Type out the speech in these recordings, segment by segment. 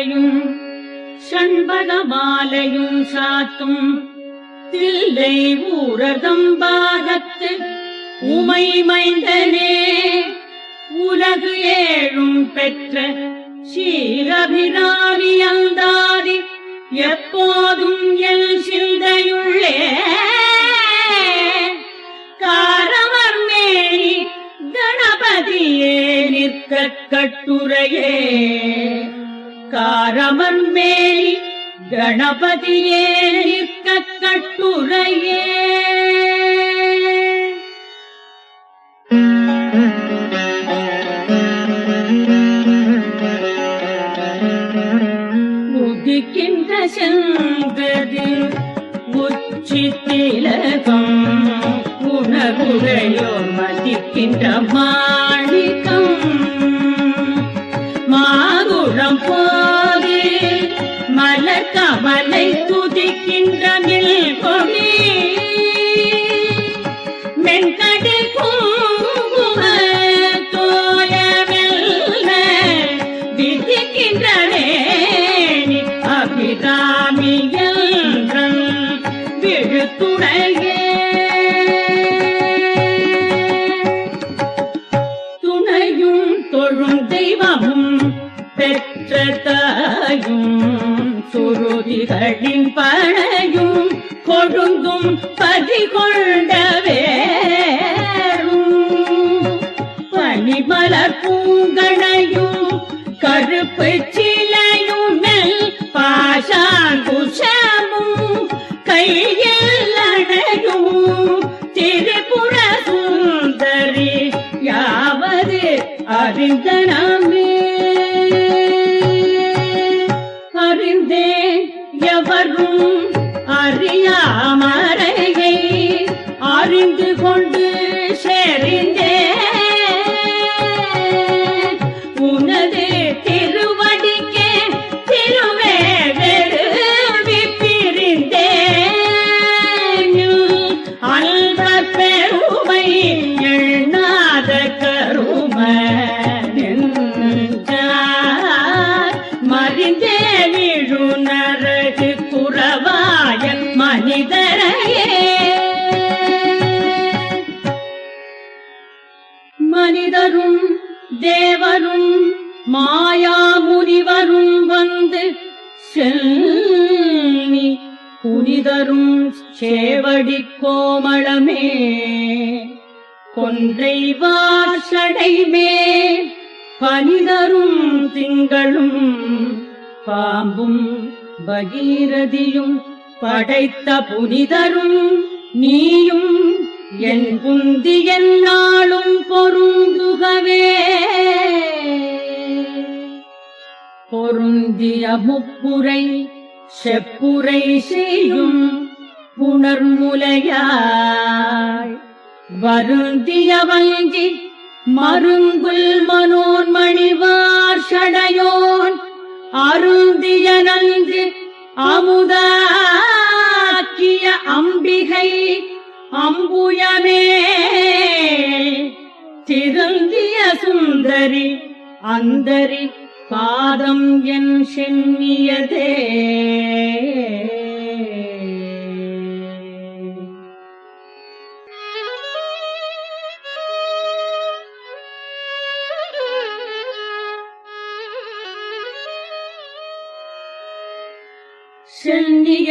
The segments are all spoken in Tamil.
மாலையும் சண்பக மாலையும் சாத்தும் தில்லை ஊரதம் பாகத்து உமை மைந்தனே. உலகு ஏழும் பெற்ற சீரபிராமி அந்தாதி எப்போதும் எல் சிந்தையுள்ளே. காரமர் மேனி கணபதியே நிற்க கட்டுரையே. காரமர் மேனி கணபதியே நிற்க கட்டுரையே முதிக்கின்ற செங்கது உச்சி திலகம் உணர்வுடையோர் மதிக்கின்ற மாணிக்கம். மாகுழம் போது. மலர் கமலை துதிக்கின்ற மில் கொடி மென்கடை போ தாயும் சுருதிகளின் பழையும் கொழுந்தும் பதி கொண்ட வேரும் பனிமலர் பூங்கணையும் கருப்பு சிலையும் மெல் பாஷாங்குஷமும் கையில் அணையும். திரிபுர சுந்தரி யாவது அறிந்த நாமே படைத்த புனிதரும் நீயும் என் புந்தி என்னாலும் பொருந்துகவே. பொருந்திய முப்புரை செப்புரை செய்யும் புணர்முலையாய் வருந்திய வங்கி மருங்குல் மனோன்மணிவார் சடையோன் அருந்திய நன்று அமுதாக்கிய அம்பிகை அம்புயமே. திருந்திய சுந்தரி அந்தரி பாதம் என் சென்னியதே.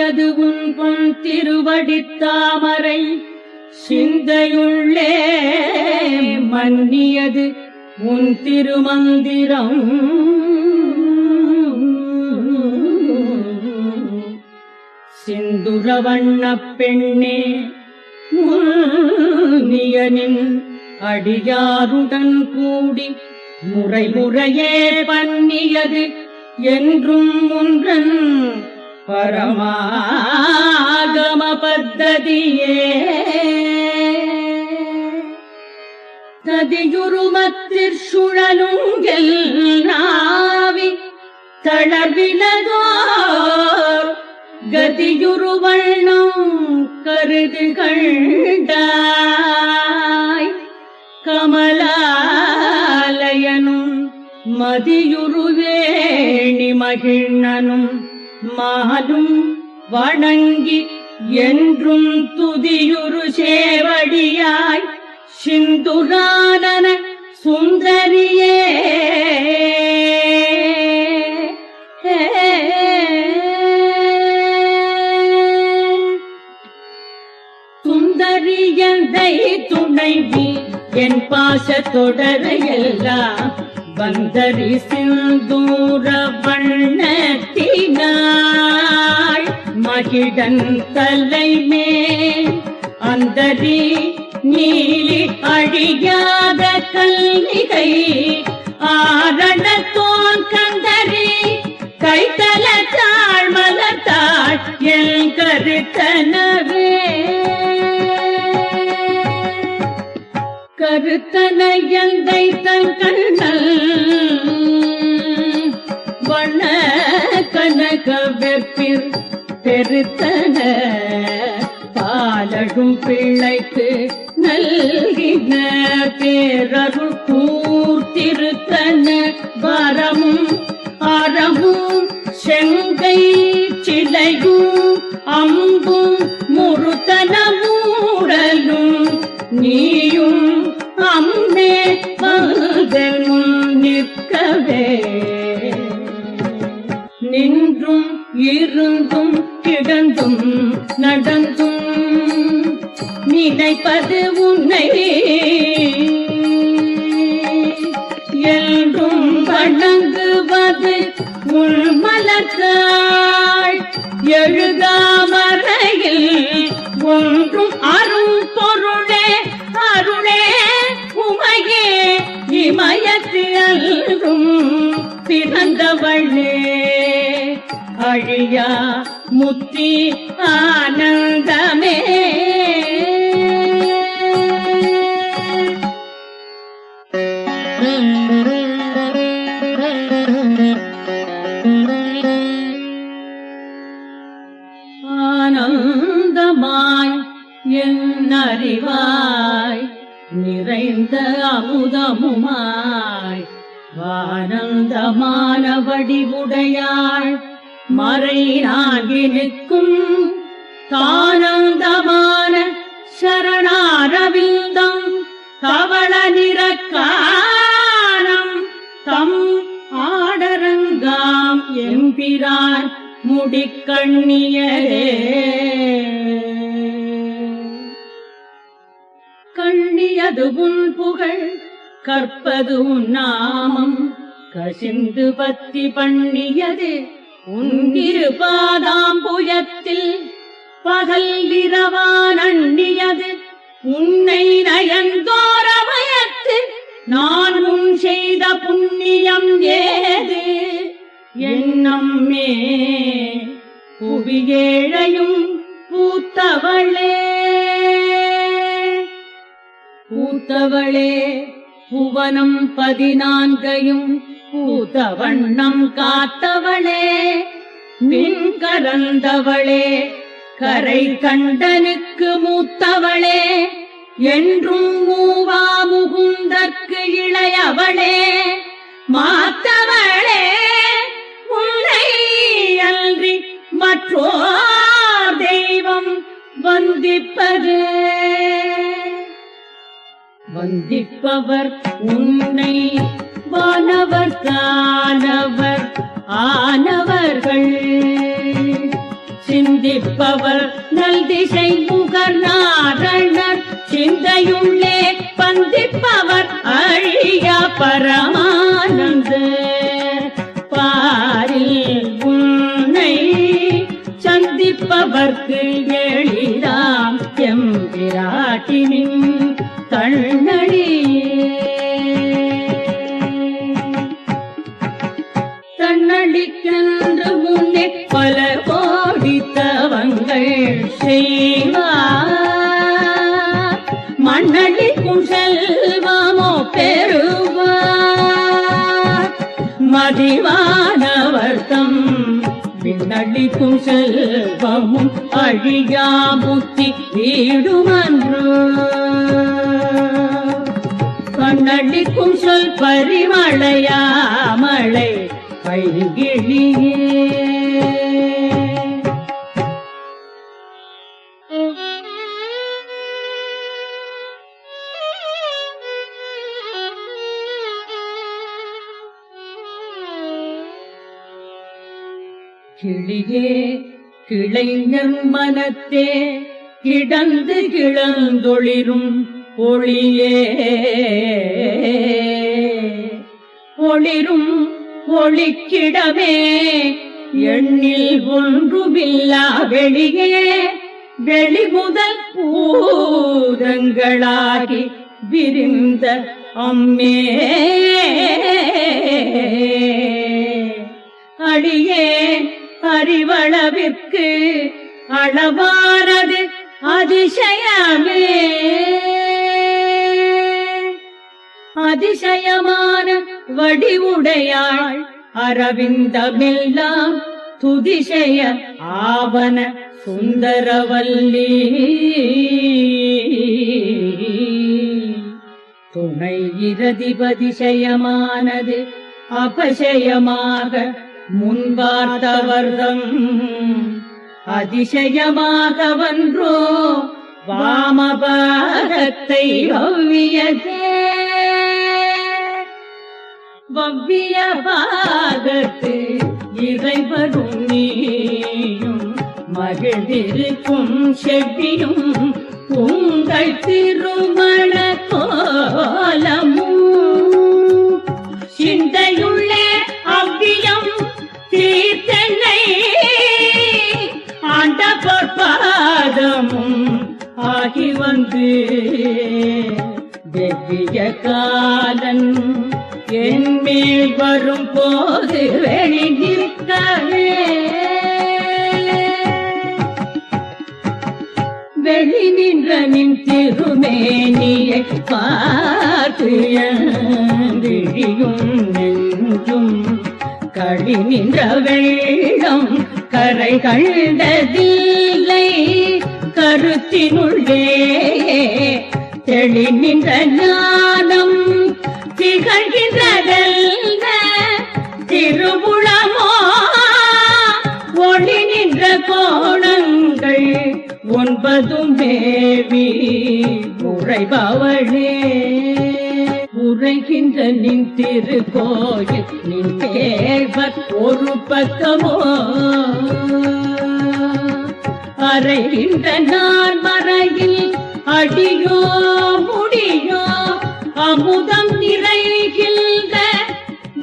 சென்னியது உன் பொன் திருவடித்தாமரை சிந்தையுள்ளே மன்னியது உன் திருமந்திரம். சிந்துர வண்ணப் பெண்ணே முனியனின் அடியாருடன் கூடி முறை முறையே பண்ணியது என்றும் ஒன்றன் பரமாகம பத்ததியே ததியுருமத்திற்சுழலுங்கெல் நாவி தளர்விலதோர் கதியுருவண்ணம் கருது கண்டாய் கமலாலயனும் மதியுருவேணி மகிழ்னனும் மாலும் வணங்கி என்றும் துதியுரு சேவடியாய் சிந்துரானன சுந்தரியே. சுந்தரியந்தை துணைவி என் பாச தொடரையெல்லாம் வந்தரி சிந்தூர வண்ணத்தின மகிடன் தலைமே அந்தரி நீலி அழியாத கல்விகை ஆரணத்தோன் கந்தரி கைத்தல தாழ் மலத்தாள் என் கருத்தனவே. கருத்தனையந்தை எந்தை கண்ணல் வண்ண கனக வெப்பிர் பெருத்தன பாலகும் பிள்ளைக்கு நல்கின. பேரருள் கூர்த்திருத்தன. வரமும் அறமும் செங்கை சிலையும் அம்பும் முருத்தனமூடலும் நீயும் அம்மே மகன் நிற்கவே. நின்றும் இருந்தும் கிடந்தும் நடந்தும் நினைப்பது உன்னை என்றும் வணங்குவது உள் மலர்த்தாள் எழுதாமறையில் ஒன்றும் அரும் பொருளே அருளே உமையே இமயத்தில் அல்கும் பிறந்தவளே. அழியா முத்தி ஆனந்தமே. ஆனந்தமாய் என் அறிவாய் நிறைந்த அமுதமுமாய் ஆனந்தமான வடிவுடையாள் மறை நாகி நிற்கும் தானந்தமான சரணாரவிந்தம் தவள நிறக்கானம் தம் ஆடரங்காம் எம்பிரான் முடிக்கண்ணியரே. கண்ணியது உன் புகழ் கற்பது உன் நாமம் கசிந்து பத்தி பண்ணியது. உன் இருபாதாம்புயத்தில் பகல் இரவான் அண்ணியது. உன்னை நயந்தோரமயத்து நான் உன் செய்த புண்ணியம் ஏது? எண்ணம்மே புவியேழையும் பூத்தவளே. பூத்தவளே புவனம் பதினான்கையும் பூத்த வண்ணம் காத்தவளே மின் கலந்தவளே கரை கண்டனுக்கு மூத்தவளே என்றும் மூவா முகுந்தற்கு இளையவளே மாத்தவளே உன்னை அன்றி மற்றோர் தெய்வம் வந்திப்பது. வந்திப்பவர் உன்னை வானவர் தானவர் ஆனவர்கள். சிந்திப்பவர் நல் திசை முகர் நாரணர். சிந்தையுள்ளே பந்திப்பவர் அழியா பரமானந்த. பாரில் உன்னை சந்திப்பவர்க்கு எளிதாம் எம்பிராட்டினின் தன்னடி மதிவானவர்த்தம் விண்ணடிக்கும் செல்வமும் அழியா புத்தி வீடுமன்று. கண்ணளிக்கும் சொல் பரிமழையா மழை பைகிழியே கிளைஞர் மனத்தே கிடந்து கிளந்தொளிரும் ஒளியே. ஒளிரும் ஒளிக்கிடமே எண்ணில் ஒன்றுமில்லா வெளியே. வெளிமுதல் பூதங்களாகி விரிந்த அம்மே. அடியே அறிவளவிற்கு அளவானது அதிசயமே. அதிசயமான வடிவுடையாள் அரவிந்தமெல்லாம் துதிசய ஆவன சுந்தரவல்லி. துணை இரதிபதிசயமானது அபசயமாக முன்பார்த்தவர்தம் அதிசயமாக வன்றோ வாமபாகத்தை ஒவ்வியதே வவ்விய பாகத்து இறைவரும் நீயும் மகிழ்ந்திருக்கும் செவ்வியும் உங்கள் திருமண கோலமும். சிந்தையுள்ள தீர்த்தனை ஆண்ட பொற்பாதமும் ஆகி வந்து வெவ்விய காலன். என் மேல் வரும் போது வெளிநிற்கவே வெளி நின்ற நின் திருமேனியை பார்த்து விழியும் நெஞ்சும் களி நின்ற வெள்ளம் கரை கண்டதில்லை. கருத்தினுள்ளே தெளி நின்ற ஞானம் திகழ்கின்றதல்ல. திருபுளமோ ஒளி நின்ற கோணங்கள் ஒன்பதும் தேவி உரைபவளே உரைகின்ற நின் திருக்கோயில் நின் தேவர் ஒரு பக்கமோ? அறைகின்ற நான் மறையில் அடியோ முடியோ? அமுதம் நிறைகின்ற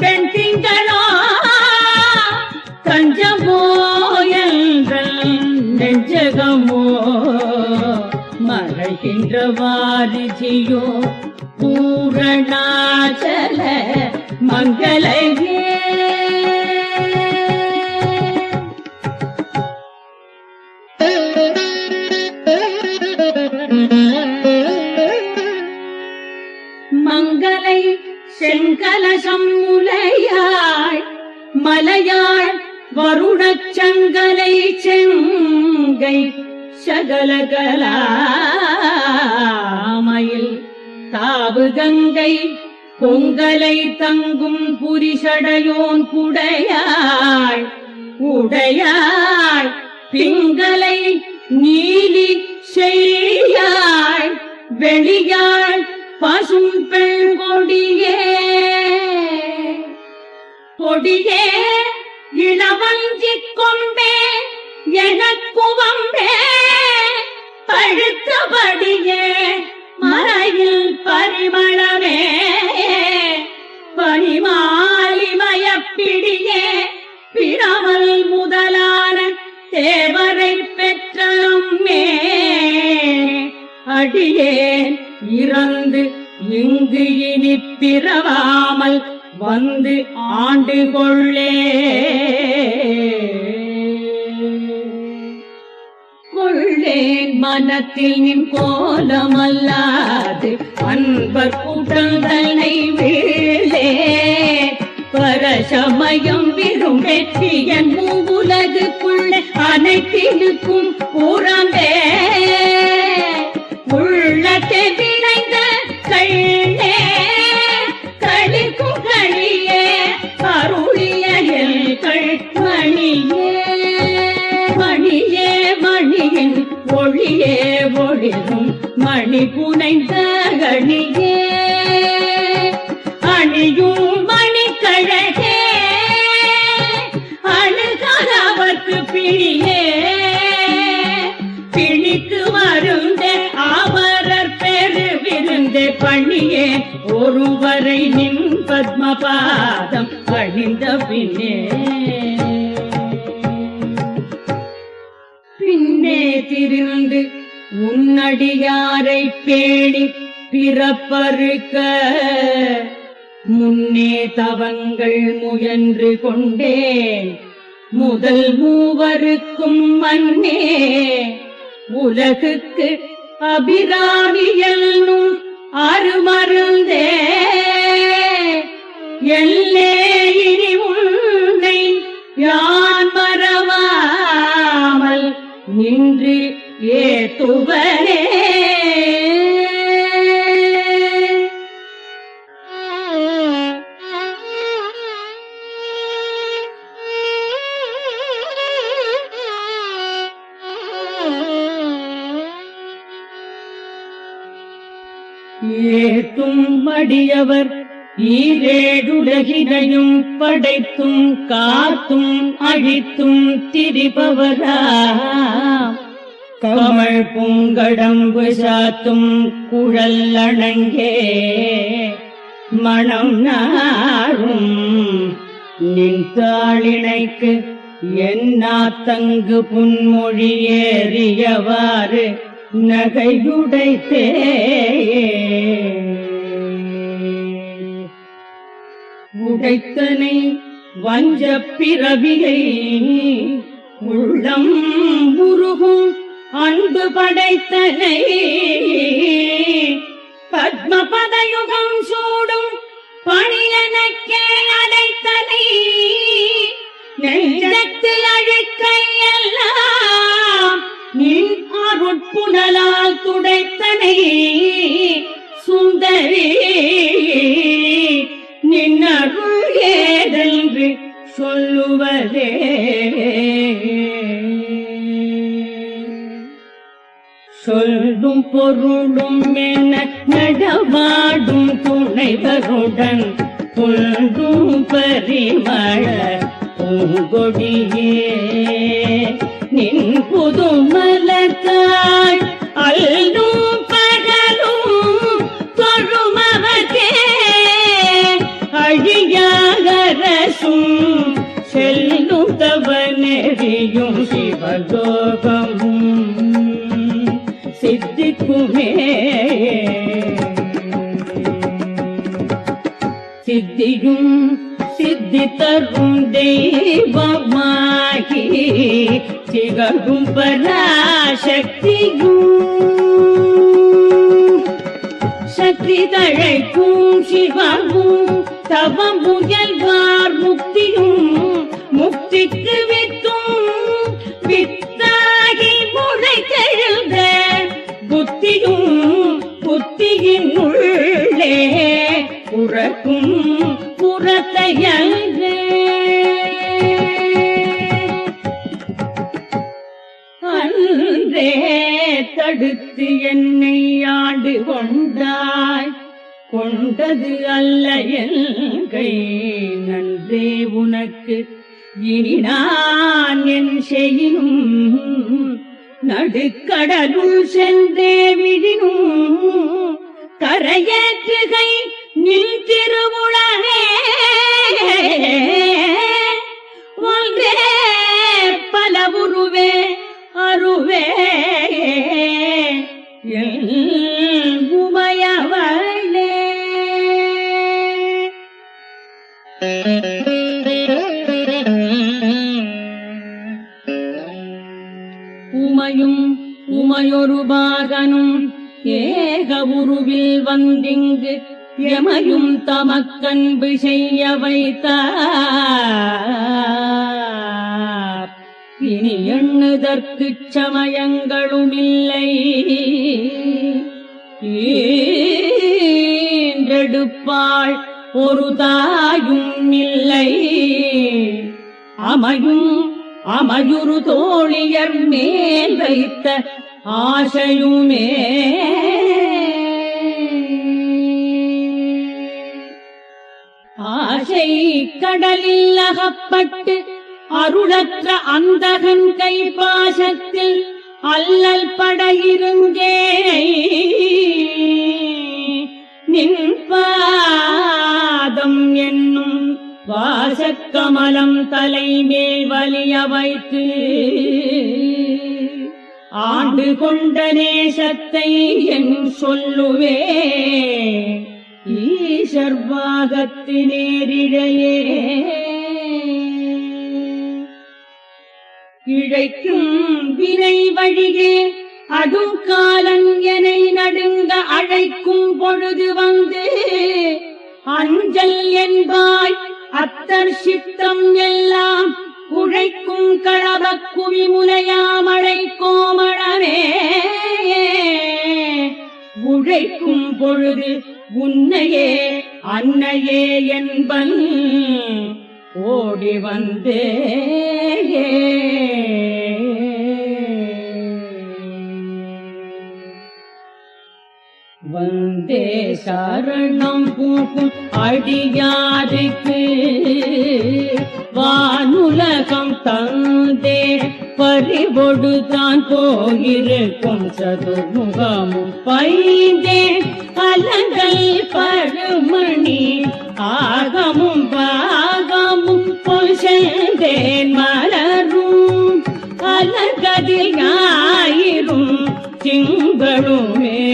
வெண்திங்களோ தஞ்சமோ என்ற நெஞ்சகமோ? மறைகின்ற வாரிஜியோ பூரணாச்சல மங்களையே மங்களை செங்கலசம் முலையாய் மலையாள் வருணச் சங்கலை செங்கை சகலகலாமையில் தாவு கங்கை பொங்கலை தங்கும் புரிஷடையோன் குடையாள் உடையாள் பிங்களை நீலி செய்யாள் வெளியாள் பசும் பெண் கொடியே கொடியே இளவஞ்சிக் கொண்டே எனக்குவம்பே பழுத்தபடியே மறையில் பரிமளமே. பரிமாலிமயப்பிடியே பிறமல் முதலான தேவரை பெற்ற நம்மே அடியேன் இறந்து இங்கு இனி பிறவாமல் வந்து ஆண்டு கொள்ளே உள்ளேன் மனத்தில் நின் கோலமல்லாது அன்பர் கூட்டம் தன்னை வீழே பரசமயம் விரும் வெற்றி என் மூவுலகுக்குள்ளே அனைத்திலுக்கும் புறம்பே உள்ளத்தை விளைந்த கண்ணே கழிக்கும் கழியே அருளிய ஒளியே மணி புனைந்த கணியே அணியும் மணிக்கழகே அணுகாதவர்க்கு பிணியே. பிணிக்கு மருந்தே அமரர் பெரு விருந்தே பணியே ஒருவரை நின் பத்மபாதம் பணிந்த பின்னே. பின்னே திருந்து உன்னடியாரை பேணி பிறப்பறுக்க முன்னே தவங்கள் முயன்று கொண்டேன். முதல் மூவருக்கும் மன்னே உலகுக்கு அபிராமி அருமருந்தே. எல்லே இனி உன்னை யான் மறவாமல் நின்று ஏத்துவனே. ஏத்தும் மடியவர் ஈரேடுலகினையும் படைத்தும் காத்தும் அழித்தும் திரிபவரா கமல் பூங்கடம்பு சாத்தும் குழல் அணங்கே. மணம் நாரும் நின் தாளினைக்கு என்னாத்தங்கு புன்மொழி ஏறியவாறு நகையுடைத்தே உடைத்தனை வஞ்ச பிறவியை உள்ளம் உருகும் அன்பு படைத்தனை. பத்மபதயுகம் சூடும் பணியனக்கே அடைத்தனை. நெஞ்சத்தில் அழுக்கையெல்லாம் நின் அருட்புணலால் துடைத்தனை. சுந்தரி நின்னருள் ஏதென்று சொல்லுவதே. சொல்லும் பொருளும் என நடவாடும் துணைவருடன் கொள்ளும் பரிமள பூங்கொடியே. நின் புது புதுமலத்தாய் அல்லும் பகலும் தொழுமவர்க்கே. அழியாகரசும் செல்லும் தவனெறியும் சிவலோகமும் சித்திக்குமே சித்தியும் சித்தி தரும் தெய்வமாகி திகழும் பராசக்தியும். சக்தி தழைக்கும் சிவமும் தவம் முயல்வார் முக்தியும் முக்திக்கு வித்தும் அன்றே தடுத்து என்னை ஆண்டு கொண்டாய். கொண்டது அல்ல எல்கை நன்றே உனக்கு. இனி நான் என் செய்யும் நடுக்கடலுள் சென்றே விழினும். கரையேற்றுகை நின் திருவுளனே ஒன்றே பல உருவே அருவே. உமையவளே. உமையும் உமையொரு பாகனும் ஏக உருவில் வந்திங்கு எமையும் தமக்கன்பு செய்ய வைத்த இனி எண்ணுதற்குச் சமயங்களுமில்லை. ஈன்றெடுப்பாள் ஒரு தாயும் இல்லை. அமையும் அமையுறு தோழியர் மேல் வைத்த ஆசையுமே ஆசை கடலில் அகப்பட்டு அருளற்ற அந்தகன் கை பாசத்தில் அல்லல் படையிருங்கே. நின்பாதம் என்னும் வாசக்கமலம் தலைமேல் வலிய வைத்து ஆண்டு கொண்ட நேசத்தை என் சொல்லுவே. ஈஷர்வாகத்தினேரிழையே இழைக்கும் வினை வழியே அடும் காலன் என நடுங்க அழைக்கும் பொழுது வந்து அஞ்சல் என்பாய் அத்தர் சித்தம் எல்லாம் உழைக்கும் களபக் குவிமுலையாமழை கோமளமே. உழைக்கும் பொழுது உன்னையே அன்னையே என்பன். ஓடி வந்தே வந்தே சரணம் பூக்கும் அடியாருக்கு. வானுலகம் தந்தே பறிவொடு தான் போயிருக்கும் சதுர்முகமும் பைந்தே. கலங்கள் பருமணி ஆகமும் பாகமும் பொசந்தேன் மலரும். அலங்கதில் ஞாயிறும் திங்களுமே.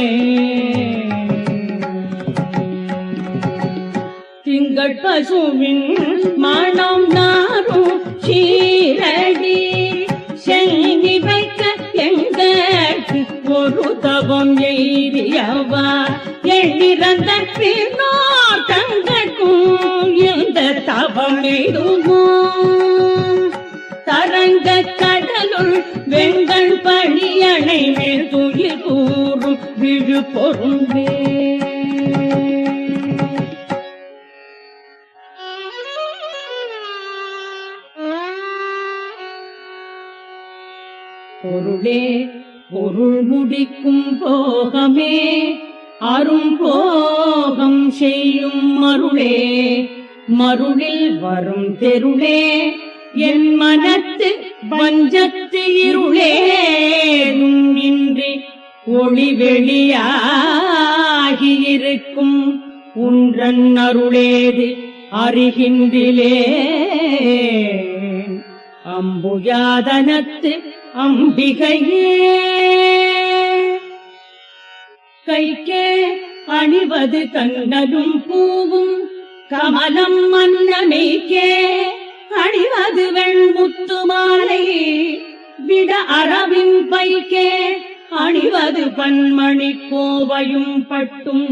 பசுவின் மனம் நாரும் சீரடி. செங்கி வைக்க எங்களுக்கு ஒரு தவம் எய்தியவா. எண்ணிறந்த பின்னோர் தங்கட்கும் இந்த தவம் எய்துமோ? தரங்க கடலுள் வெங்கண் பணியணை மேல் துயில் கூறும் விழு பொருந்தே அருளே பொருள் முடிக்கும் போகமே அரும் போகம் செய்யும் மருளே. மருளில் வரும் தெருளே என் மனத்து பஞ்சத்து இருளே. இன்றி ஒளி வெளியாகியிருக்கும் உன்றன் அருளேது அறிகின்றிலே. அம்புயாதனத்து அம்பிகையே கைக்கே அணிவது கண்ணலும் பூவும் கமலம் மன்னமேக்கே அணிவது வெண்முத்து மாலை விட அறவின் பைக்கே அணிவது பன்மணி கோவையும் பட்டும்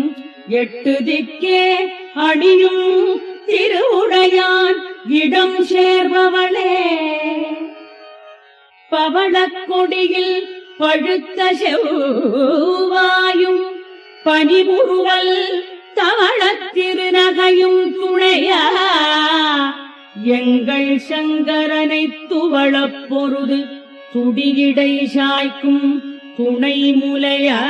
எட்டு திக்கே அணியும் திருவுடையான் இடம் சேர்பவளே. பவளக்கொடியில் பழுத்த செவ்வாயும் பனிமுறுவல் தவளத் திருநகையும் துணையா? எங்கள் சங்கரனை துவளப் பொருது துடியிடை சாய்க்கும் துணை முலையாள்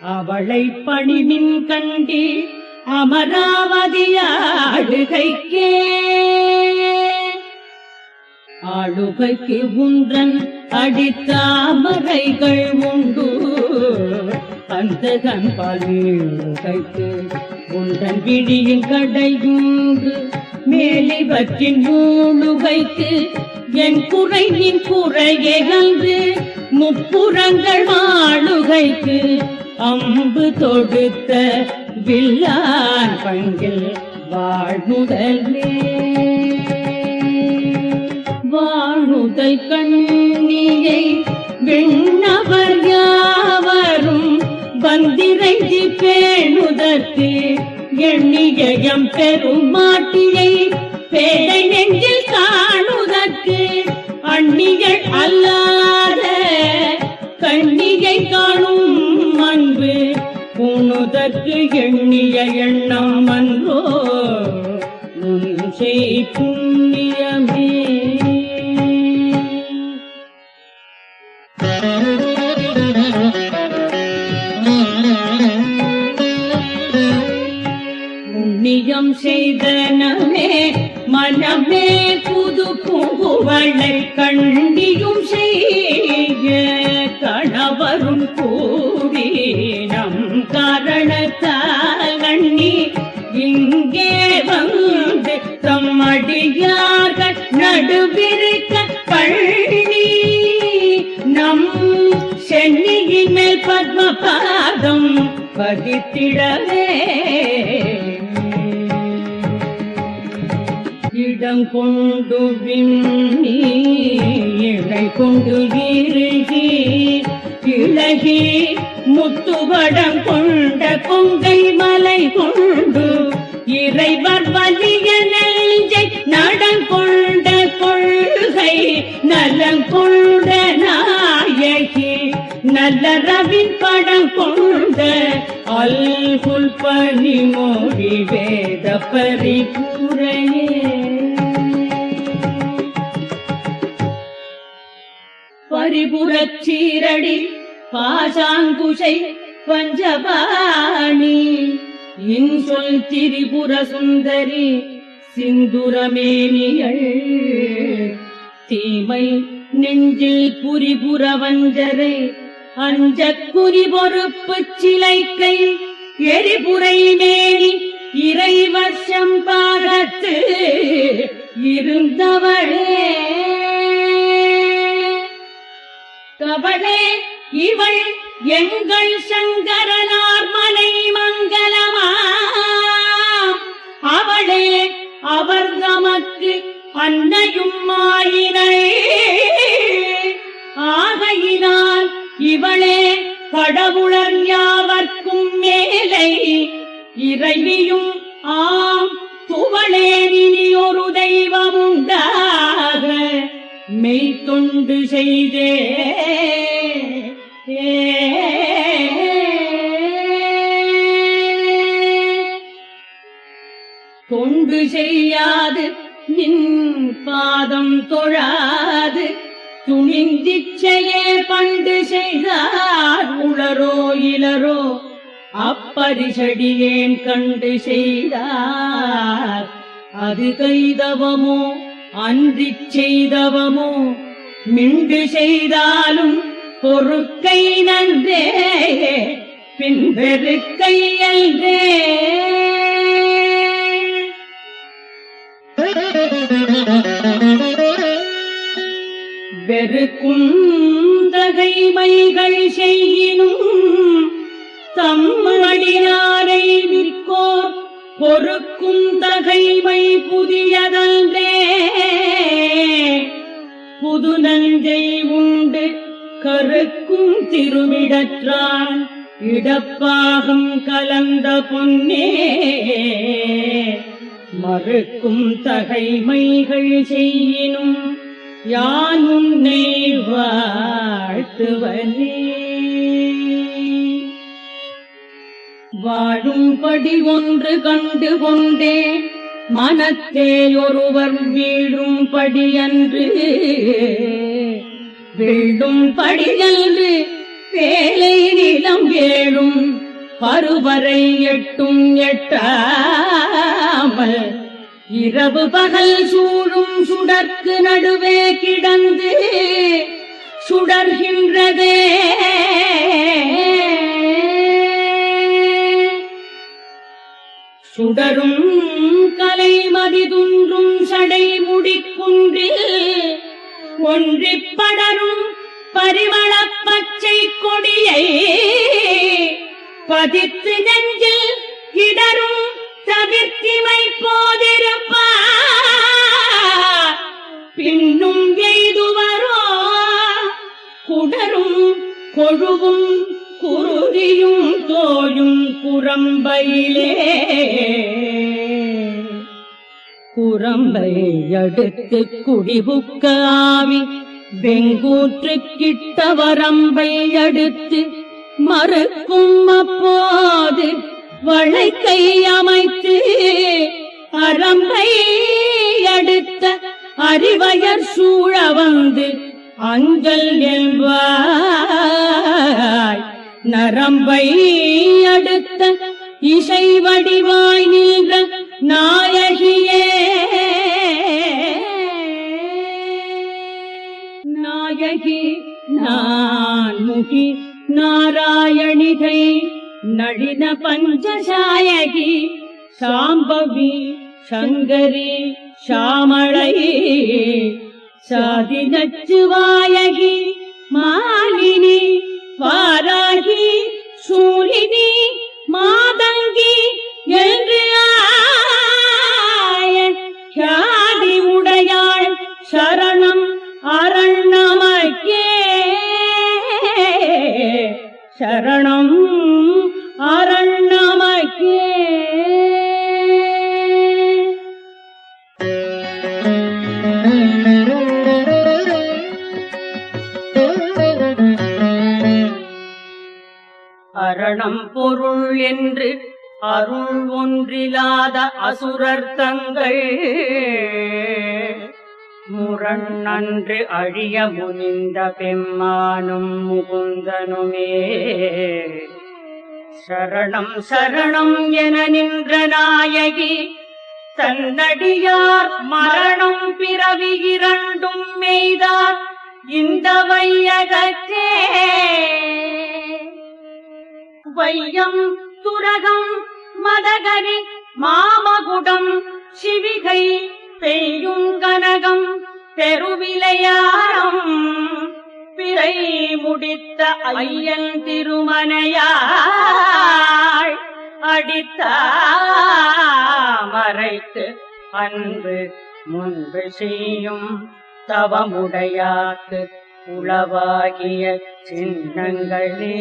அவளை பணிமின் கண்டி அமராவதியாடுகைக்கே. ஆளுகைக்கு உன்றன் அடித்தாமரைகள் உண்டு. அந்த கண்பாலுகைக்கு உன்றன் விழியின் கடையுண்டு. மேலே பற்றின் மூழுகைக்கு என் குறை நின் குறையே அன்று. முப்புறங்கள் ஆளுகைக்கு அம்பு தொடுத்த வில்லான் பங்கில் வாழ்முதலே முதல் கண்ணியை விண்ணவர் யாவரும் வந்திரைந்து பேணுதற்கு எண்ணியம் பெருமாட்டியை பேடை நெஞ்சில் காணுதற்கு அண்ணிகள் அல்லாத கண்ணியை காணும் அன்பு உணுதற்கு எண்ணிய எண்ணம் அன்றோ உன் செய் செய்தனமே மனமே புது பூங்குவளை கண்டியும் செய்ய கணவரும் கூடி நம் காரணத்தால் இங்கே வந்து தம்மடியார்கள் நடுவிருக்க பள்ளி நம் சென்னியின் மேல் பத்ம பாதம் பதித்திடவே இடம் கொண்டு விண்ணி இடை கொண்டு இறுகி இழகி முத்துவடம் கொண்ட கொங்கை மலை கொண்டு இறைவர் வலிய நெஞ்சை நடம் கொண்ட கொள்கை நலம் கொண்ட நாயகி நல்ல ரவி படம் கொண்ட அல்குல் பனி மொழி வேத பரிபூரையே திரிபுரச் சீரடி பாசாங்குஷை பஞ்சபாணி. இன்சொல் திரிபுர சுந்தரி சிந்துரமேனியள். தீமை நெஞ்சில் புரிபுர வஞ்சரை அஞ்சக் குறி பொறுப்பு சிலைக்கை. எரிபுரை மேனி இறைவசம் பாகத்து இருந்தவளே. கவளே இவள் எங்கள் சங்கரனார் மனை மங்களமா அவளே அவர் நமக்கு அன்னையும் ஆயினை. ஆகையினால் இவளே கடவுளர் யாவர்க்கும் மேலை இறைவியும் ஆம். துவளே இனி ஒரு தெய்வம் மெய்தொண்டு செய்தே. தொண்டு செய்யாது நின் பாதம் தொழாது. துணிந்திச்சையே பண்டு செய்தார் உளரோ இளரோ. அப்பரிசடியேன் கண்டு செய்தார். அது கைதவமோ அன்றி செய்தவமோ மிண்டு செய்தாலும் பொறுக்கை நன்றே பின்பெருக்கை அன்றே. வெறுக்கும் தகைமைகள் செய்யினும் தம்மடினாரை விற்கோர் பொறுக்கும் தகைமை புதியதன்றே. புது நஞ்சை உண்டு கருக்கும் திருமிடற்றான் இடப்பாகம் கலந்த பொன்னே. மறுக்கும் தகைமைகள் செய்யினும் யான் உன்னை வாழ்த்துவனே. வாழும்படி ஒன்று கண்டு கொண்டே மனத்தே ஒருவர் வீழும்படி அன்று வீழும் படியன்று வேலை நிலம் வேழும் பருவரை எட்டும் எட்டாமல் இரவு பகல் சூழும் சுடற்கு நடுவே கிடந்து சுடர்கின்றதே. சுடரும் கலை மதிதுன்றும் சடை முடிக்குன்றில் ஒன்றிப் படரும் பரிமளப் பச்சை கொடியை பதித்து நெஞ்சில் இடரும் தவிர்த்திமை போதிருப்பார். பின்னும் எய்துவரோ? குடரும் கொழுவும் குருதியும் தோயும் குரம்பையிலே. குரம்பை அடுத்து குடிபுக்க ஆவி வெங்கூற்று கிட்ட வரம்பை அடுத்து மறுக்கும் அப்போது வளைக்கை அமைத்து அரம்பை அடுத்த அறிவயர் சூழ வந்து அஞ்சல் என்பாய். நரம்பை அடுத்த இசை வடிவாய் நின்ற நாயகியே. நாயகி நான் முகி நாராயணிகை நளின பஞ்சசாயகி சாம்பவி சங்கரி சாமளை சாதி நச்சுவாயகி மா அரணம் பொருள் என்று அருள் ஒன்றிலாத அசுரர் தங்கள். முரண் நன்று அழிய முனிந்த பெம்மானும் முகுந்தனுமே. சரணம் சரணம் என நின்ற நாயகி தன்னடியார் மரணம் பிறவி இரண்டும் மெய்தார். இந்த வையகத்தே. வையம் துரகம் மதகரி மாமகுடம் சிவிகை பெய்யும் கனகம் பெருவிளையாரம் பிறை முடித்த ஐயன் திருமனையாள் அடித்த மறைத்து அன்பு முன்பு செய்யும் தவமுடையாக்கு உளவாகிய சின்னங்களே.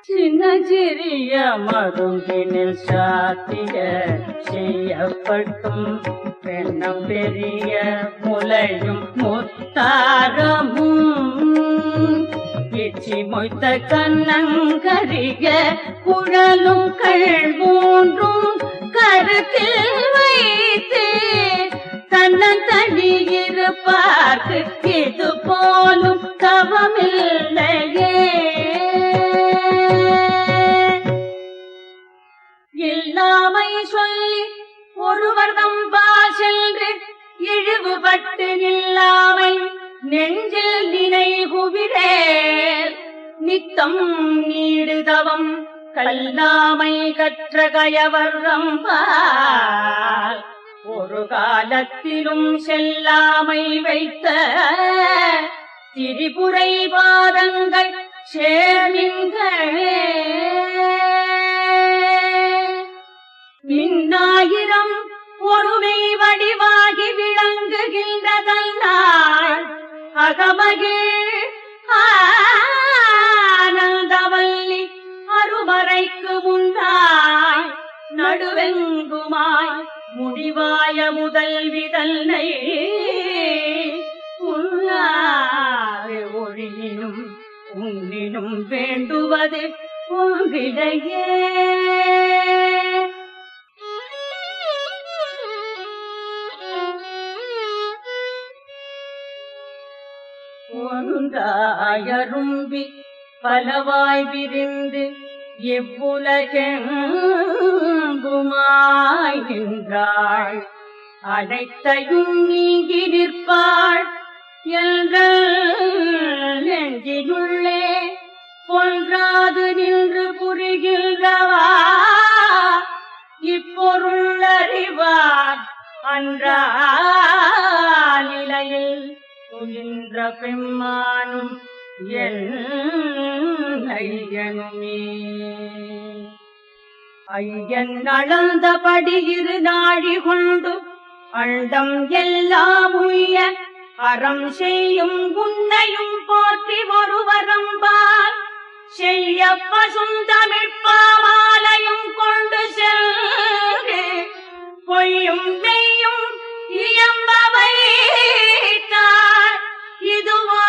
சின்ன சிறிய மருந்தினில் சாத்திய செய்யப்பட்டும் பெண்ணம் பெரிய முலையும் முத்தாரமும். இச்சி மொய்த்த கண்ணங்கரிய குழலும் கழ்மூன்றும் கருத்தில் வைத்து. தன்னந்தனி இருப்பார்க்கு இது போலும் தவமில்லையே. இல்லாமை சொல்லி ஒருவர் தம்பால் சென்று இழிவுபட்டு நில்லாமை நெஞ்சில் நினை குவிரே நித்தம் நீடுதவம் கல்லாமை கற்ற கயவர் தம்பால் ஒரு காலத்திலும் செல்லாமை வைத்த திரிபுரை பாதங்கள் சேர்மின்களே மின்னாயிரம் ஒருமை வடிவாகி விளங்குகின்றதல்லாள் அகமகிழ் ஆனந்தவல்லி அருமறைக்கு முன்னாய் நடுவெங்குமாய் முடிவாய முதல்வி தன்னை உள்ளாறு ஒழியினும் உன்னினும் வேண்டுவது உன்னிடையே. ஒன்றாயரும்பி பலவாய் விரிந்து எவ்வுலகெங்குமாய் நின்றாள் அனைத்தையும் நீங்கி நிற்பாள். என்ற நெஞ்சினுள்ளே பொன்றாது நின்று புரிகின்றவா? இப்பொருள் அறிவார் அன்றா துயின்ற பெம்மானும் என் ஐயனுமே ஐயன் அளந்தபடி இரு நாழி கொண்டு அண்டம் எல்லாம் உய்ய அறம் செய்யும் உன்னையும் போற்றி ஒருவரம்பால் செய்ய பசுந்தமிழ்ப்பாமாலையும் கொண்டு சென்று பொய்யும் மெய்யும் இயம்பவை இதுவா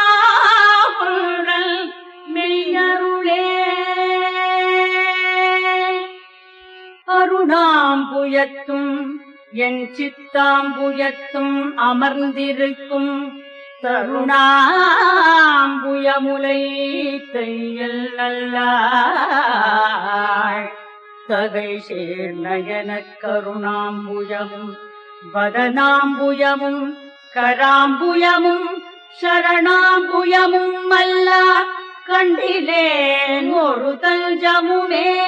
உங்கள் மெய்யருளே. கருணாம்புயத்தும் என் சித்தாம்புயத்தும் அமர்ந்திருக்கும். தருணாம்புயமுலை தையல் நல்லாள். தகை சேர் சேர்நயன கருணாம்புயமும் வதனாம்புயமும் கராம்புயமும் சரணாம்புயமும் அல்ல. கண்டிலேன் ஒரு தஞ்சமுமே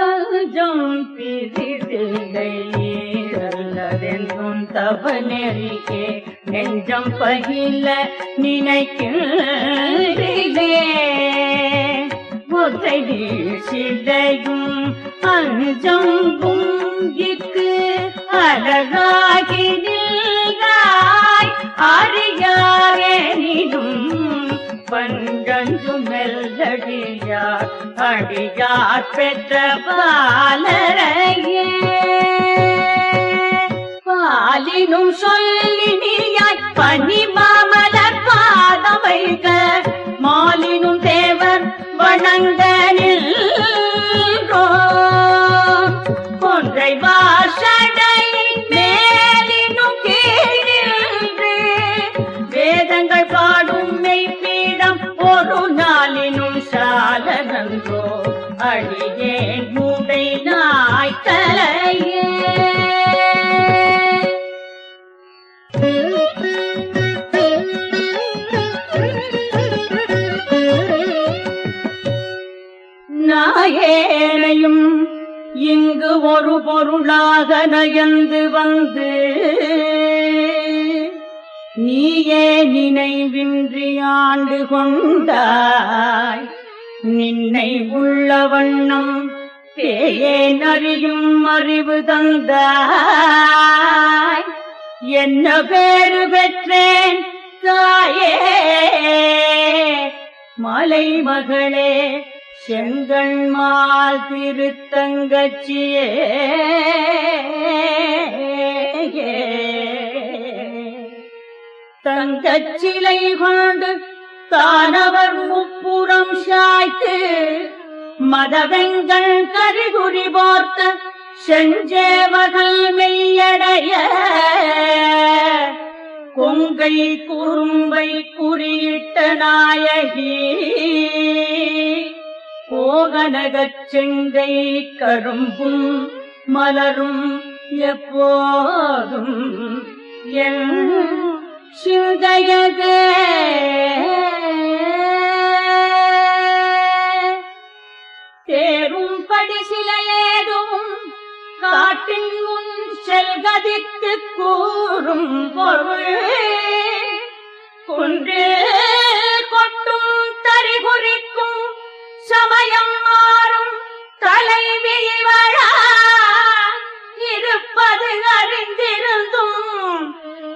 தஞ்சம் பிரிதில்லை தவ நெறியே நெஞ்சம் பகில நினைக்கிறே ஒற்றை சிலையும் அஞ்சம் இக்கு அழகாகினே பங்கஞ்சு மெல்லடியார் அடியார் பெற்ற பாலரையே. பாலினும் சொல்லினியாய் பனி மாமலர் பாதம் மாலினும் தேவர் வணங்கனில் அடியேன் மூடை நாய்க்கலையே நாயேனையும் இங்கு ஒரு பொருளாக நயந்து வந்து நீயே நினைவின்றி ஆண்டு கொண்டாய். நின்னை உள்ள வண்ணம் பேயே நறியும் அறிவு தந்தாய். என்ன பேரு பெற்றேன் தாயே? மலை மகளே செங்கண்மால் திருத்தங்கச்சியே. தங்கச்சிலை கொண்டு தானவர் முப்புறம் சாய்த்து மதவெங்கள் கருகுறி பார்த்த செஞ்சேவர்கள் மெய்யடைய. கொங்கை குறும்பை குறியிட்ட நாயகி கோகனகச் செங்கை கரும்பும் மலரும் எப்போதும் என் சிந்தையதே. தேரும் படி சில ஏதும் காட்டின் முன் செல்கதிக்கு கூறும் பொருள். குன்று கொட்டும் தறி சமயம் மாறும் தலைவி இருப்பது அறிந்திருந்தும்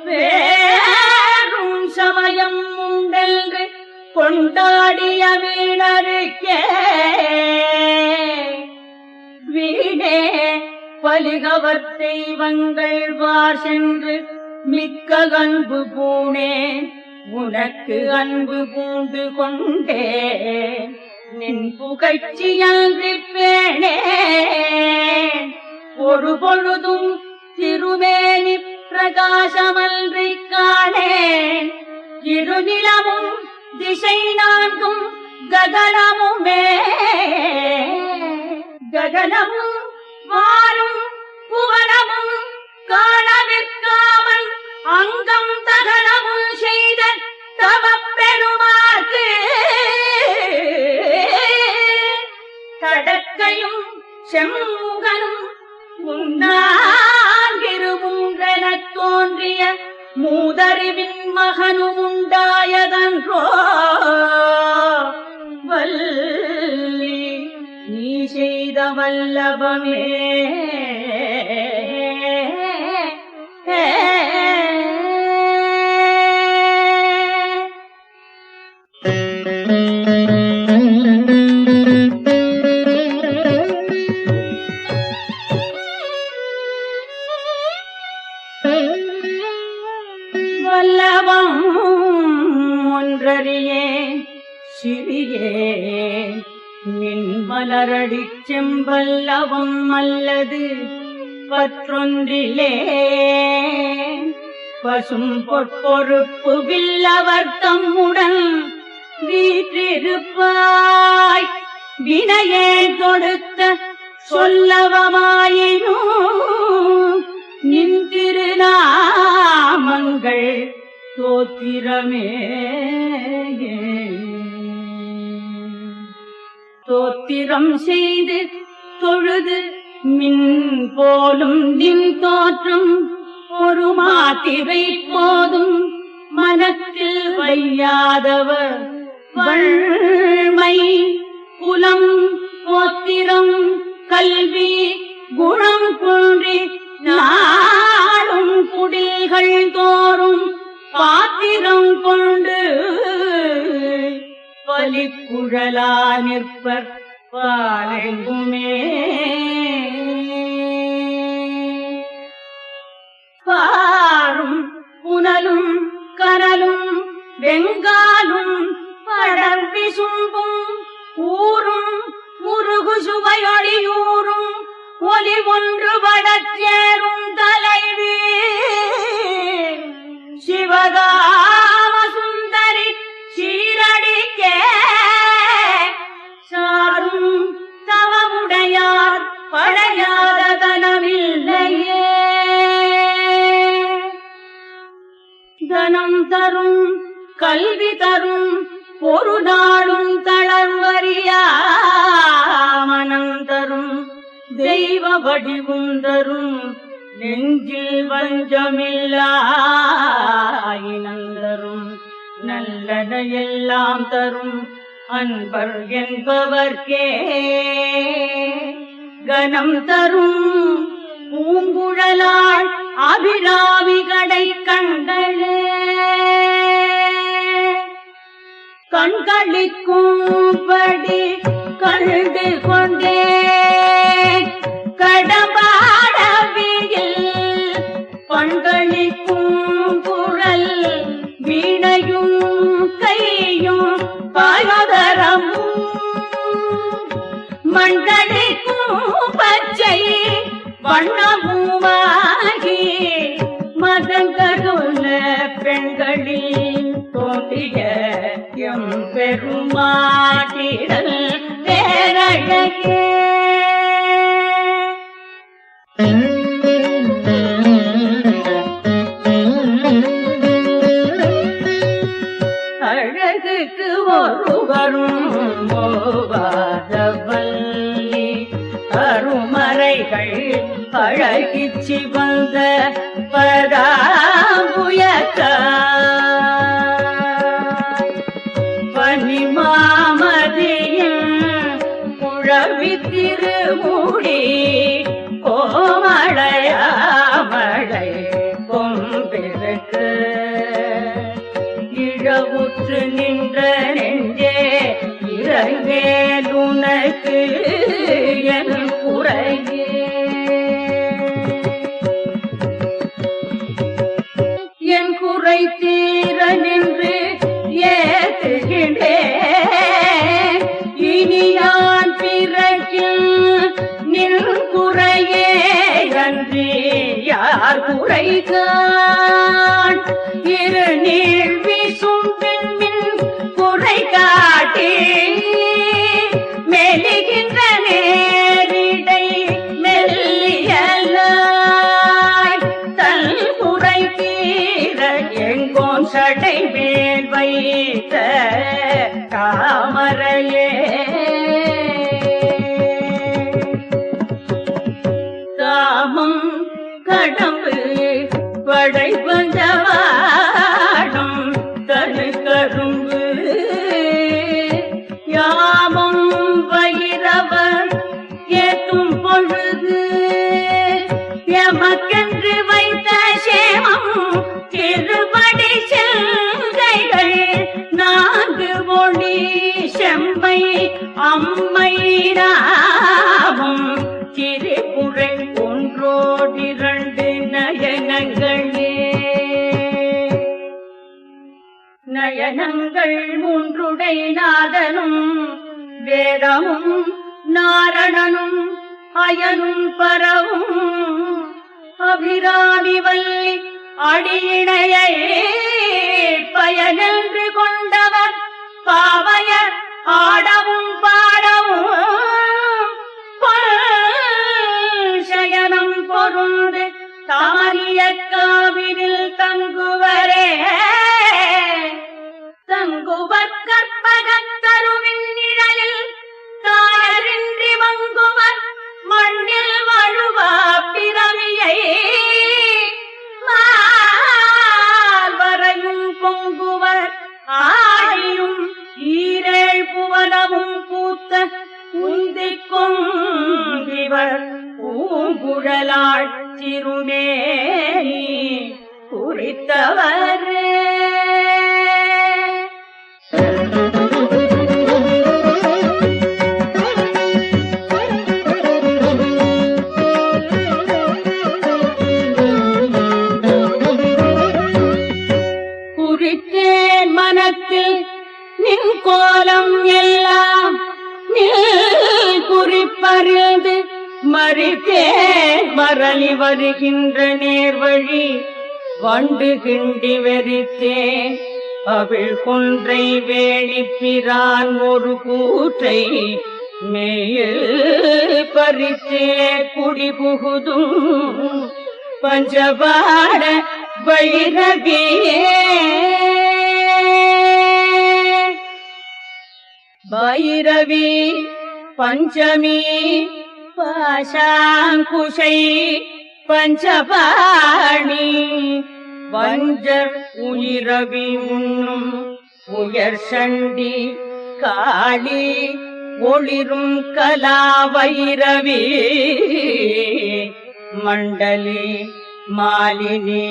வேறும் சமயம் உண்டென்று கொண்டாடிய வீணருக்கே. வீணே பலிகவர் தெய்வங்கள் வார் சென்று மிக்க அன்பு பூணேன். உனக்கு அன்பு பூண்டு கொண்டே நின் புகழ்ச்சியன்றி பேணே ஒரு பொழுதும் திருமேனி பிரகாசமன்றி காணேன். இருநிலமும் திசை நான்கும் ககனமுமே. ககனமும் வாரும் புவனமும் காணவிற்காமல் அங்கம் தகனமும் செய்த தவ பெருமாக்கு. கடற்கையும் செம்முகனும் உண்டாகிருமுன்றெனத் தோன்றிய மூதறிவின் மகனும் உண்டாயதன்றோ வல்லி நீ செய்த வல்லபமே. பசும் பொற்பொறுப்பு வில்லவர் தம்முடன் வீற்றிருப்பாய். வினையே தொடுத்த சொல்லவமாயினோ நின் திருநாமங்கள் தோத்திரமே. தோத்திரம் செய்து தொழுது மின் போலும் நின் தோற்றம் ஒரு மாத்திரை போதும். மனத்தில் வையாதவர் வள்மை குலம் கோத்திரம் கல்வி குணம் குன்றி நாடும் குடில்கள் தோறும் பாத்திரம் கொண்டு பலிக்குழலா நிற்பர் பாலெங்குமே பாரும் புனலும் கனலும் வெங்காலும் படர்வி சும்பும் ஊரும் முருகு சுவையொழியூரும் ஒலி ஒன்று வடச்சேரும் தலைவி சிவகா தனம் தரும் கல்வி தரும் ஒரு நாளும் தளர்வறியா மனம் தரும் தெய்வ வடிவும் தரும் நெஞ்சில் வஞ்சமில்லா வஞ்சமில்லாயினந்தரும் நல்லதையெல்லாம் தரும் அன்பர் என்பவர்க்கே. கனம் தரும் பூங்குழலாள் அபிராமி கடை கண்களே கண்களிக்கும்படி கண்டு கொண்டே. கடபாடவியில் பண்களிக்கும் குரல் வீணையும் கையும் பாயோதரமும் மண்களிக்கும் பச்சை வண்ணமுமாகி மதங்கருள பெண்களின் தோன்றிய எம் பெருமாட்டிடல் பேரழகே. அழகிச் சிவந்த பராமுயக்க பனிமாமதியின் குழவி திருமூடி கோமழையாமழை கொம்பிருக்கு இழவுற்று நின்ற நெஞ்சே இறங்கேல் உனக்கு என் குறையே. நயனங்கள் மூன்றுடை நாதனும் வேதமும் நாரணனும் அயனும் பரவும். அபிராமி வல்லி அடியினையை பயனென்று கொண்டவர் பாவையர் ஆடவும் பாடவும். சயனம் பொருந்து தாரிய காவிரில் தங்குவர். உந்திக் இவர் பூங்குழலாட்சிருமேனி குறித்தவர். குறித்தேன் மனத்தில் நின் கோலம் எல்லாம் வருது மறித்தேன் மரளி வருகின்ற நேர்வழி வண்டு கிண்டி வெறித்தேன் அவள் கொன்றை வேணிப்பிரான் ஒரு கூற்றை மேயில் பறித்தே. குடி புகுதும் பஞ்சபாட வைரவியே. வைரவி பஞ்சமி பாஷாங்குஷை பஞ்சபாணி. வஞ்சர் உயிரவி உண்ணும் உயர் சண்டி காளி ஒளிரும் கலாவைரவி மண்டலி மாலினி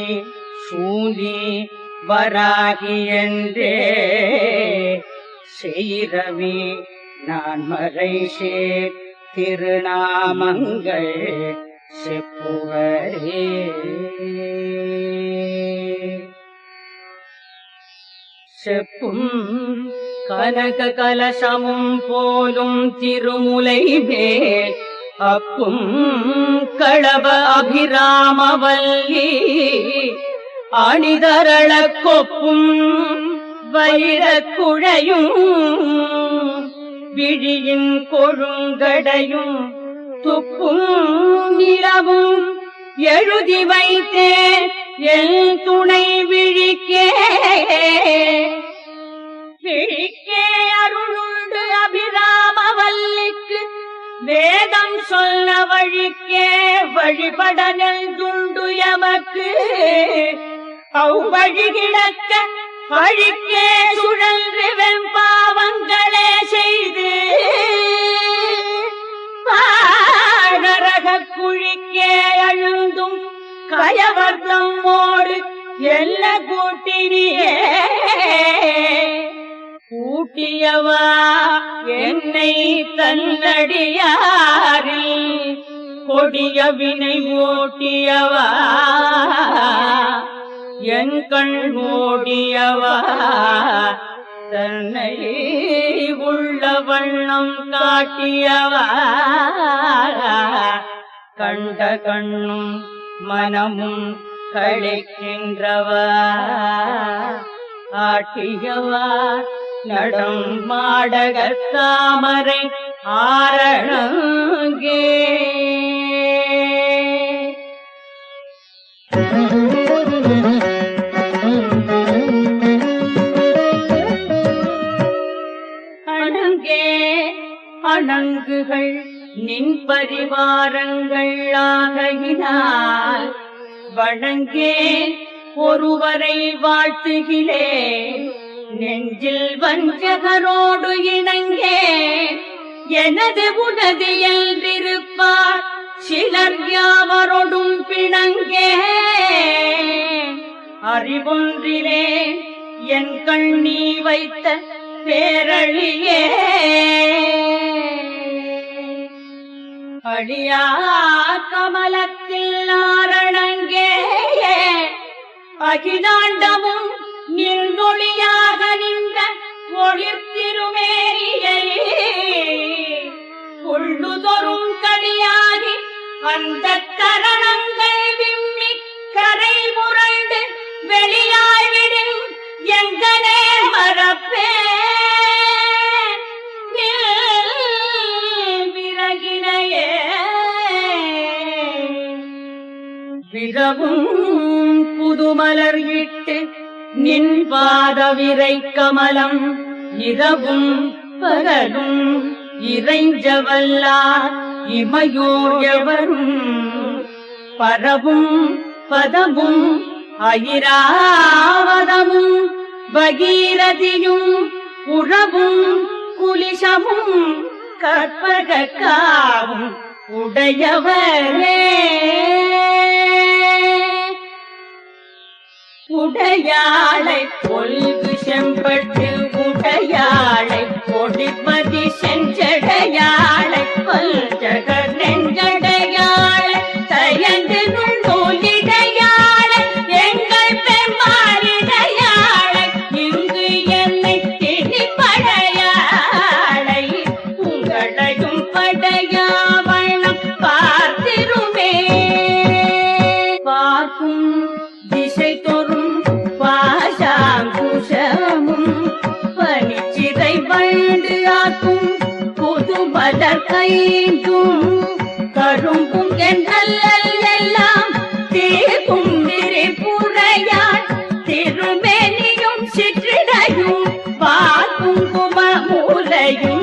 சூலி வராகி என்றே. செய்ரவி நான் மறை சேர் திருநாமங்கள் செப்புவரே. செப்பும் கனக கலசமும் போலும் திருமுலை மேல் அப்பும் களப அபிராமவல்லி அணிதரள கொப்பும் வைரக்குழையும் விழியின் கொழுங்கடையும் துப்பும் நிலவும் எழுதி வைத்தே என் துணை விழிக்கே. விழிக்கே அருளுண்டு அபிராமவல்லிக்கு வேதம் சொன்ன வழிக்கே வழிபட நெல்துண்டு எமக்கு. அவ்வழி கிடக்க வழிக்கே சுழன்று வெம்பாவங்களே செய்து வாழரக குழிக்கே அழுந்தும் கயவர்த்தம் மோடு எல்ல கூட்டினியே. கூட்டியவா என்னை தன்னடியாரில் கொடிய வினை ஓட்டியவா. என் கண் மூடியவா? தன்னை உள்ள வண்ணம் காட்டியவா? கண்ட கண்ணும் மனமும் கழிக்கின்றவா? ஆட்டியவா? நடம் மாடகத் தாமரை ஆரணங்கே. அங்கே அணங்குகள் நின் பரிவாரங்கள் ஆகையினால் வணங்கே ஒருவரை வாழ்த்துகிறேன் நெஞ்சில் வஞ்சகரோடு இணங்கே. எனது உனது என்றிருப்பார் சிலர் யாவரோடும் பிணங்கே. அறிவொன்றிலே என் கண் நீ வைத்த பேரழியே. அழியா கமலத்தில் நாரணங்கே அகிலாண்டமும் நிர்மொழியாக நின்ற ஒளிர்த்திருமேரியை உள்ளுதொரும் கடியாகி அந்த கரணங்கள் விம்மி கரை முரண்டு வெளியாய்விடும் எங்கனே மறப்பே. விறகினையே விரவும் புதுமலர் இட்டு நின் பாதவிரை கமலம். இரவும் பகலும் இறைஞ்சவல்லார் இமையோர் பரவும் பதமும் அயிராவதமும் பகீரதியும் உழவும் குலிசமும் கற்பகாவும் உடையவரே. உடையாளை கொல்கு செம்பட்டு உடையாளை கொடிமதி செஞ்சடையாளை கொல்ஜகர் நெஞ்சடையாளை கைந்தும் கரும்பும் என்றல்லல் எல்லாம் தீர்க்கும் திரிபுரையாள் திருமேனியும் சிற்றிடையும் பார்க்கும் கும மூலையும்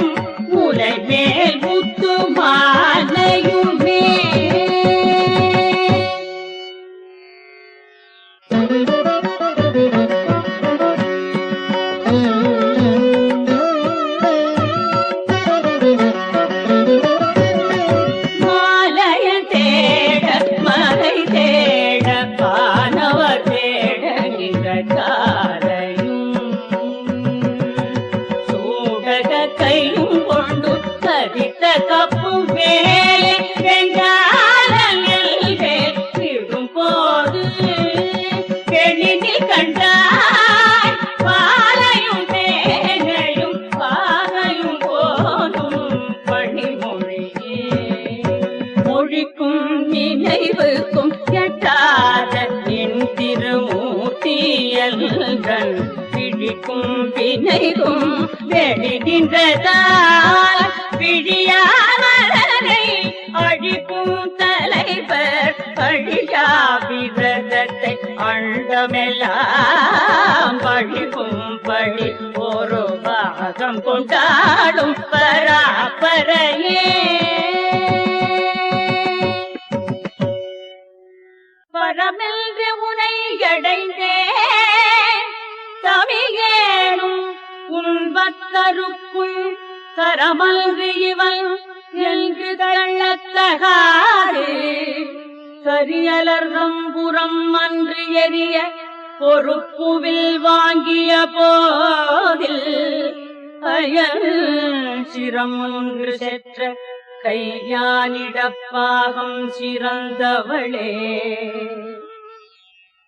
பராபரையே பரமென்று உனை அடைந்தேன். தமிழேனும் உன்பத்தருக்குள் தரமன்று இவன் என்று தள்ளத்தகாது. சரியலர்தம் புறம் அன்று எரிய பொறுப்புவில் வாங்கிய போதில் அயல் சிரம் ஒன்று செற்ற கையானிடப்பாகம் சிறந்தவளே.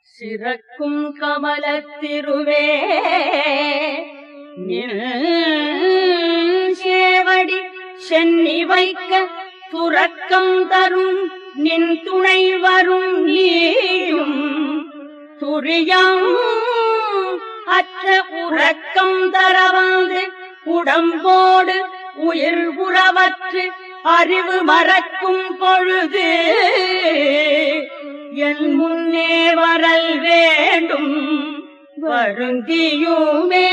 சிறக்கும் கமலத்திருவே நின் சேவடி சென்னி வைக்க துறக்கம் தரும் நின் துணை வரும் நீயும். துரியம் அற்ற உறக்கம் தர வந்து உடம்போடு உயிர் உறவற்று அறிவு மறக்கும் பொழுது என் முன்னே வரல் வேண்டும். வருந்தியுமே.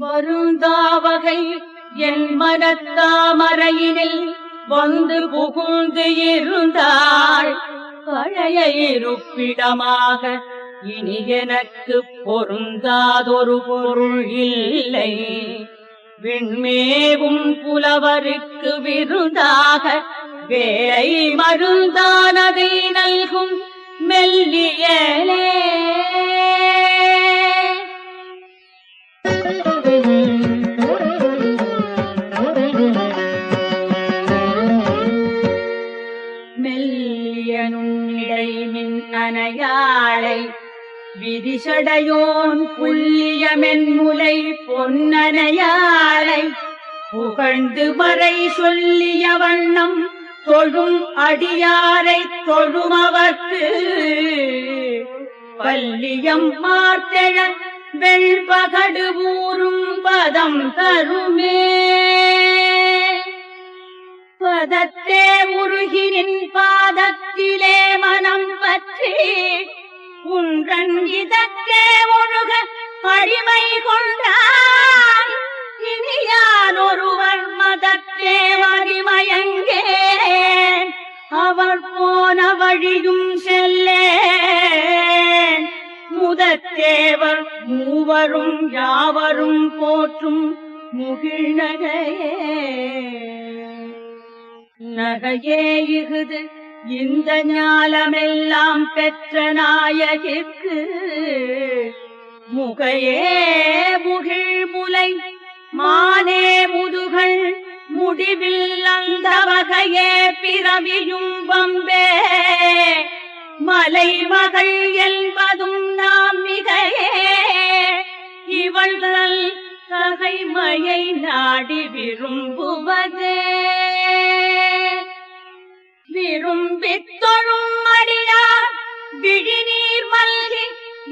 வருந்தாவகை என் மனத்தாமரையினில் வந்து புகுந்து இருந்தாள். பழைய இருப்பிடமாக இனி எனக்கு பொருந்தாதொரு பொருள் இல்லை. விண்மேவும் புலவருக்கு விருந்தாக வேலை மருந்தானதை நல்கும் மெல்லியலே. மெல்லிய இடை மின் விதிசடையோன் புள்ளியமென்முலை பொன்னனையாளை புகழ்ந்து மறை சொல்லிய வண்ணம் தொழும் அடியாரை தொழுமவர்க்கு பல்லியம் மார்த்தெழ வெள்பகடு ஊரும் பதம் தருமே. பதத்தே முருகினின் பாதத்திலே மனம் பற்றி உன்றன் இதற்கே ஒழுக அடிமை கொண்டான் இனியான் ஒருவர் மதத்தே மதிமயங்கே அவர் போன வழியும் செல்லேன். முதத்தேவர் மூவரும் யாவரும் போற்றும் முகிழ்நகையே நகையே. இகுது இந்த ஞாலமெல்லாம் பெற்ற நாயகிற்கு முகையே முகிழ் முலை மானே முதுகள் முடிவில் அந்த வகையே பிறவியும் பம்பே மலை மகள் என்பதும் நாம் மிகையே இவள்கள் தகைமையை நாடி விரும்புவதே. விரும்பித் தொழும் அடியார் விழிநீர் மல்கி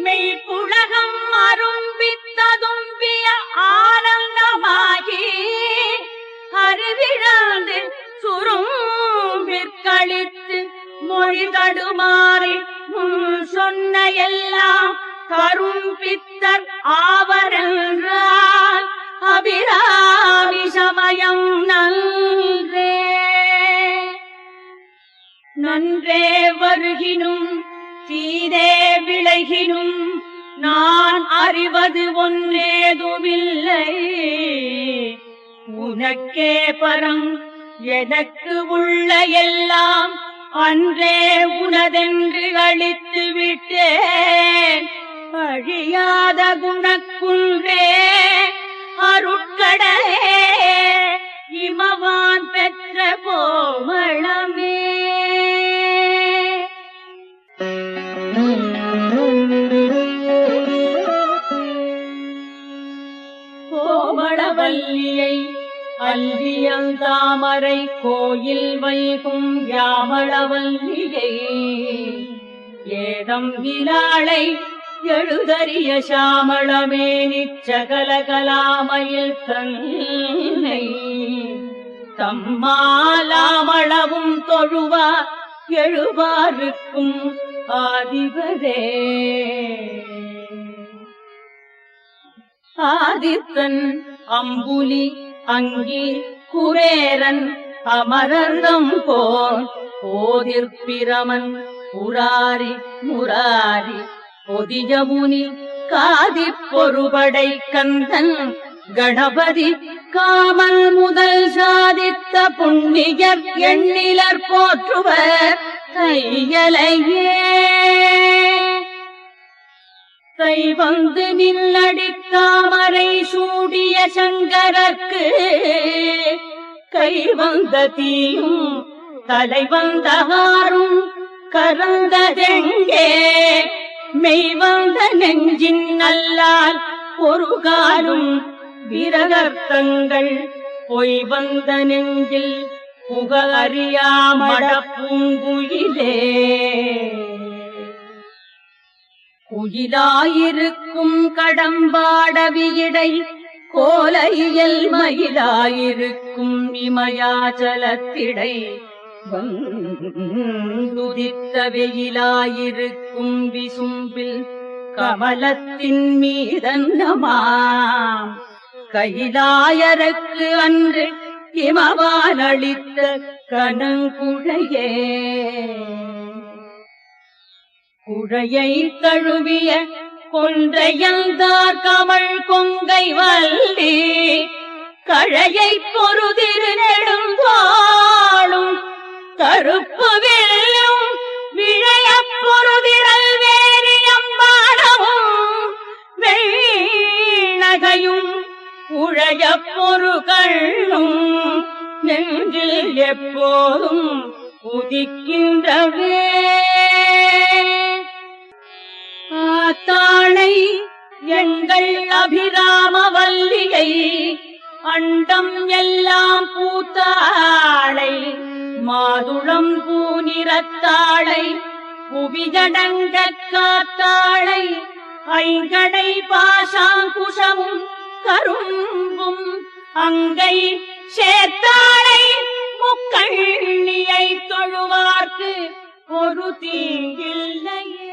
மெய்ப்புலகம் அரும்பித்ததும்பிய ஆனந்தமாகி அறிவிழந்து சுரும்பிற்களித்து மொழி தடுமாறி முன் சொன்ன எல்லாம் கரும்பித்தர் ஆவரென்றால் அபிராமி சமயம் நான் அருகினும் வருகினும் தீதே விளைகினும் நான் அறிவது ஒன்றேதுமில்லை. உனக்கே பரம் எனக்கு உள்ள எல்லாம் அன்றே உனதென்று அழித்து விட்டேன் அழியாத குணக்குன்றே அருட்கடலே இமவான் பெற்ற கோமளமே. கோமளவல்லியை அல்லியந்தாமரை கோயில் வைகும் யாமளவல்லியை ஏதம் விலாளை எழுதறிய சாமளமே நிச்சகலகலாமையில் தன்னை. தம்மாலாமளவும் தொழுவா எழுவாருக்கும் ஆதிபதே. ஆதித்தன் அம்புலி அங்கி குரேரன் அமரர்தம் போர் போதிற்பிரமன் புராரி முராரி பொதியமுனி காதி பொறுபடை கந்தன் கணபதி காமல் முதல் சாதித்த புண்ணியர் எண்ணிலர் போற்றுவர் கையலையே. கை வந்து நில்லடித்தாமரை சூடிய சங்கரர்க்கு கை வந்த தீயும் தலை வந்த ஆறும் கரந்ததெங்கே மெய் வந்த நெஞ்சின் நல்லால் ஒரு காலும் விரகர்த்தங்கள் பொய் வந்த நெஞ்சில் புக அறியாமட பூங்குயிலே. குயிலாயிருக்கும் கடம்பாடவியடை கோலையல் மயிலாயிருக்கும் இமயாச்சலத்திடை வந்துதித்த வெயிலாயிருக்கும் விசும்பில் கமலத்தின் மீதன்னமாம் கைலாயருக்கு அன்று இமவான் அளித்த கணங்குழையே குழையை தழுவிய கொன்றையந்தார் கமல் கொங்கை வல்லி கழையை பொருதிரு நெடுங்காளும் கருப்பு வெல்லும் விழைய பொறுதிரல் வேரியம்பாடமும் வெள்ளகையும் உழைய பொறு கண்ணும் நெஞ்சில் எப்போதும் உதிக்கின்றவே. ஆத்தாளை எங்கள் அபிராம வல்லியை அண்டம் எல்லாம் பூத்தாளை மாதுளம் பூநிறத்தாளை புவிஜடங்க காத்தாளை ஐங்கடை பாசாங்குஷமும் கரும்பும் அங்கை சேத்தாளை முக்கள்ளியை தொழுவார்க்கு ஒரு தீங்கில்லையே